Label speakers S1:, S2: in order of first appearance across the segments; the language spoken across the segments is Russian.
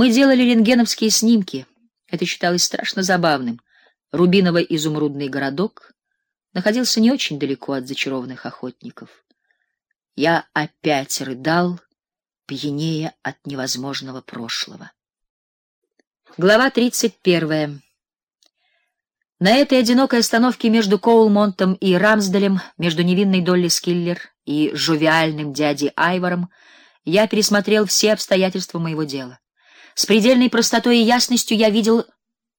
S1: Мы делали рентгеновские снимки. Это считалось страшно забавным. Рубиново-изумрудный городок находился не очень далеко от зачарованных охотников. Я опять рыдал, пьянее от невозможного прошлого. Глава тридцать первая. На этой одинокой остановке между Коулмонтом и Рамсделем, между невинной Долли Скиллер и жовиальным дядей Айвором, я пересмотрел все обстоятельства моего дела. С предельной простотой и ясностью я видел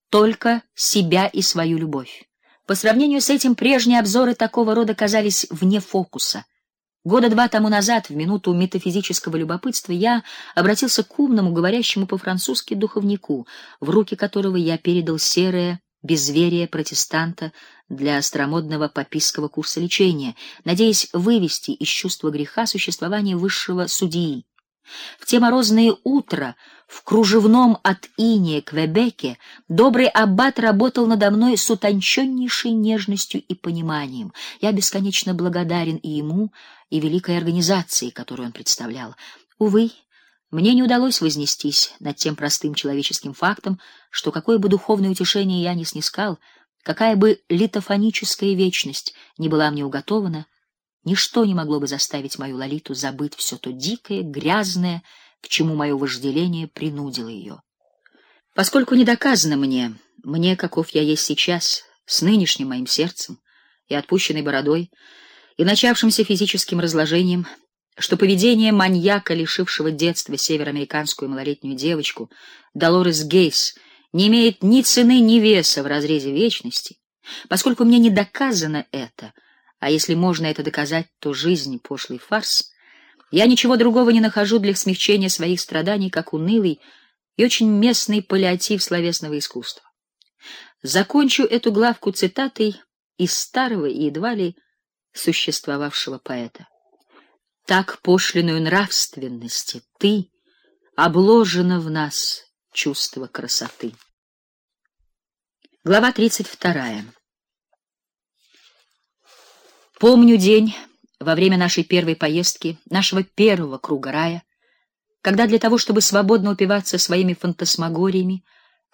S1: только себя и свою любовь. По сравнению с этим прежние обзоры такого рода казались вне фокуса. Года два тому назад, в минуту метафизического любопытства, я обратился к умному, говорящему по-французски духовнику, в руки которого я передал серое безверие протестанта для остромодного папистского курса лечения, надеясь вывести из чувства греха существование высшего судьи. В те морозные утра в кружевном от иния Квебеке добрый аббат работал надо мной с утонченнейшей нежностью и пониманием. Я бесконечно благодарен и ему, и великой организации, которую он представлял. Увы, мне не удалось вознестись над тем простым человеческим фактом, что какое бы духовное утешение я ни снискал, какая бы литофоническая вечность не была мне уготована, ничто не могло бы заставить мою Лолиту забыть все то дикое, грязное, к чему мое вожделение принудило ее. Поскольку не доказано мне, мне, каков я есть сейчас, с нынешним моим сердцем и отпущенной бородой, и начавшимся физическим разложением, что поведение маньяка, лишившего детства североамериканскую малолетнюю девочку, Долорес Гейс, не имеет ни цены, ни веса в разрезе вечности, поскольку мне не доказано это, а если можно это доказать, то жизнь пошлый фарс. Я ничего другого не нахожу для смягчения своих страданий, как унылый и очень местный паллиатив словесного искусства. Закончу эту главку цитатой из старого и едва ли существовавшего поэта так пошлиную нравственности ты обложена в нас чувство красоты. Глава тридцать вторая. Помню день во время нашей первой поездки, нашего первого круга рая, когда для того, чтобы свободно упиваться своими фантасмагориями,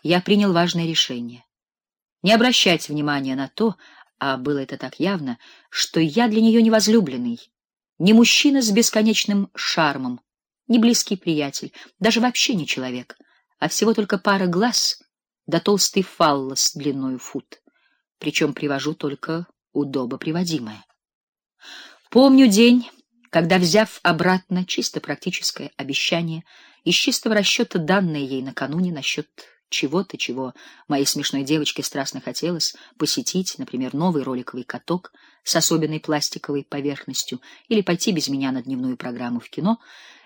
S1: я принял важное решение. Не обращать внимания на то, а было это так явно, что я для нее невозлюбленный, не мужчина с бесконечным шармом, не близкий приятель, даже вообще не человек, а всего только пара глаз да толстый фаллос длиною фут. Причем привожу только удобо приводимое. Помню день, когда, взяв обратно чисто практическое обещание из чистого расчета данное ей накануне насчет чего-то, чего моей смешной девочке страстно хотелось посетить, например, новый роликовый каток с особенной пластиковой поверхностью или пойти без меня на дневную программу в кино,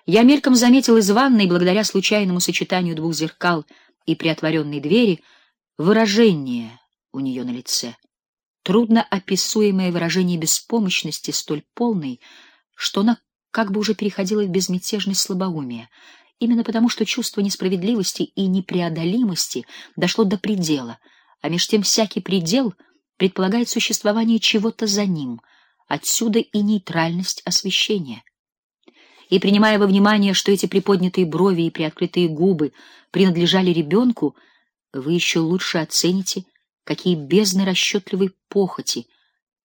S1: я мельком заметил из ванной, благодаря случайному сочетанию двух зеркал и приотворенной двери, выражение у нее на лице. Трудно описуемое выражение беспомощности столь полной, что она как бы уже переходила в безмятежность слабоумия именно потому, что чувство несправедливости и непреодолимости дошло до предела, а меж тем всякий предел предполагает существование чего-то за ним. Отсюда и нейтральность освещения. И принимая во внимание, что эти приподнятые брови и приоткрытые губы принадлежали ребенку, вы еще лучше оцените, какие бездны расчетливой похоти,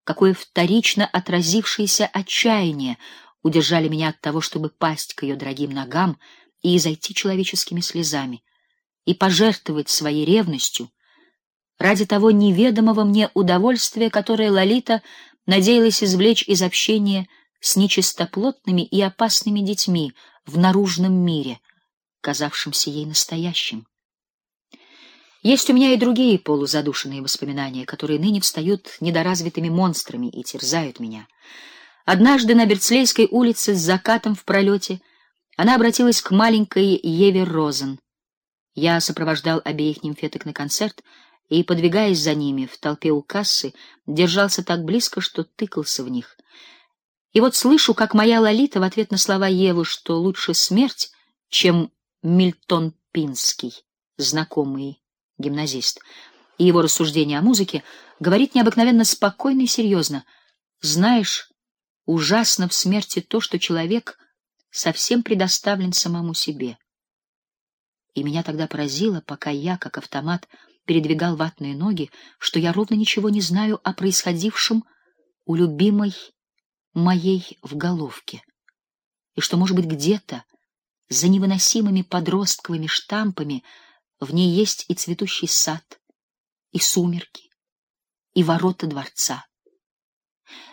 S1: какое вторично отразившееся отчаяние удержали меня от того, чтобы пасть к ее дорогим ногам и изойти человеческими слезами, и пожертвовать своей ревностью ради того неведомого мне удовольствия, которое Лолита надеялась извлечь из общения с нечистоплотными и опасными детьми в наружном мире, казавшемся ей настоящим. Есть у меня и другие полузадушенные воспоминания, которые ныне встают недоразвитыми монстрами и терзают меня. Однажды на Берцлейской улице с закатом в пролете — она обратилась к маленькой Еве Розен. Я сопровождал обеих нимфеток на концерт и, подвигаясь за ними в толпе у кассы, держался так близко, что тыкался в них. И вот слышу, как моя Лолита в ответ на слова Евы, что лучше смерть, чем Мильтон Пинский, знакомый гимназист, и его рассуждения о музыке, говорит необыкновенно спокойно и серьезно. Знаешь, ужасно в смерти то, что человек совсем предоставлен самому себе. И меня тогда поразило, пока я, как автомат, передвигал ватные ноги, что я ровно ничего не знаю о происходившем у любимой моей в головке. И что, может быть, где-то за невыносимыми подростковыми штампами в ней есть и цветущий сад, и сумерки, и ворота дворца.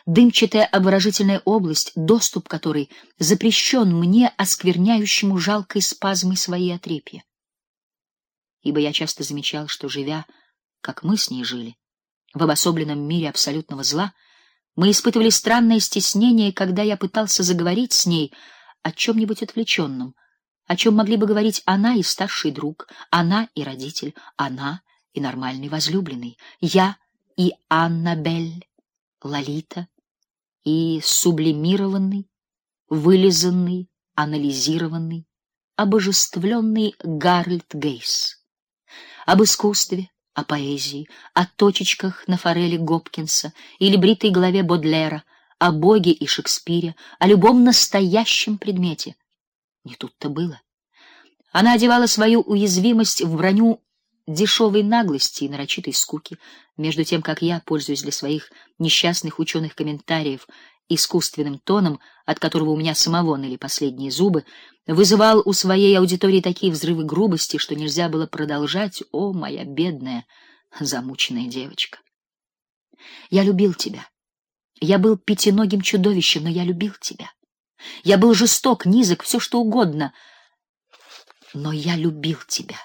S1: Дымчатая обворожительная область, доступ которой запрещен мне, оскверняющему жалкой спазмой свои отрепья ибо я часто замечал, что живя, как мы с ней жили, в обособленном мире абсолютного зла, мы испытывали странное стеснение, когда я пытался заговорить с ней о чем нибудь отвлеченном, о чем могли бы говорить она и старший друг, она и родитель, она и нормальный возлюбленный, я и Аннабель, Лолита и сублимированный, вылизанный, анализированный, обожествленный Гарольд Гейс об искусстве, о поэзии, о точечках на форели Гопкинса или бритой голове Бодлера, о Боге и Шекспире, о любом настоящем предмете. Не тут-то было. Она одевала свою уязвимость в броню дешевой наглости и нарочитой скуки, между тем как я, пользуясь для своих несчастных ученых комментариев искусственным тоном, от которого у меня самого ныли последние зубы, вызывал у своей аудитории такие взрывы грубости, что нельзя было продолжать, о, моя бедная, замученная девочка. Я любил тебя. Я был пятиногим чудовищем, но я любил тебя. Я был жесток, низок, все что угодно, но я любил тебя.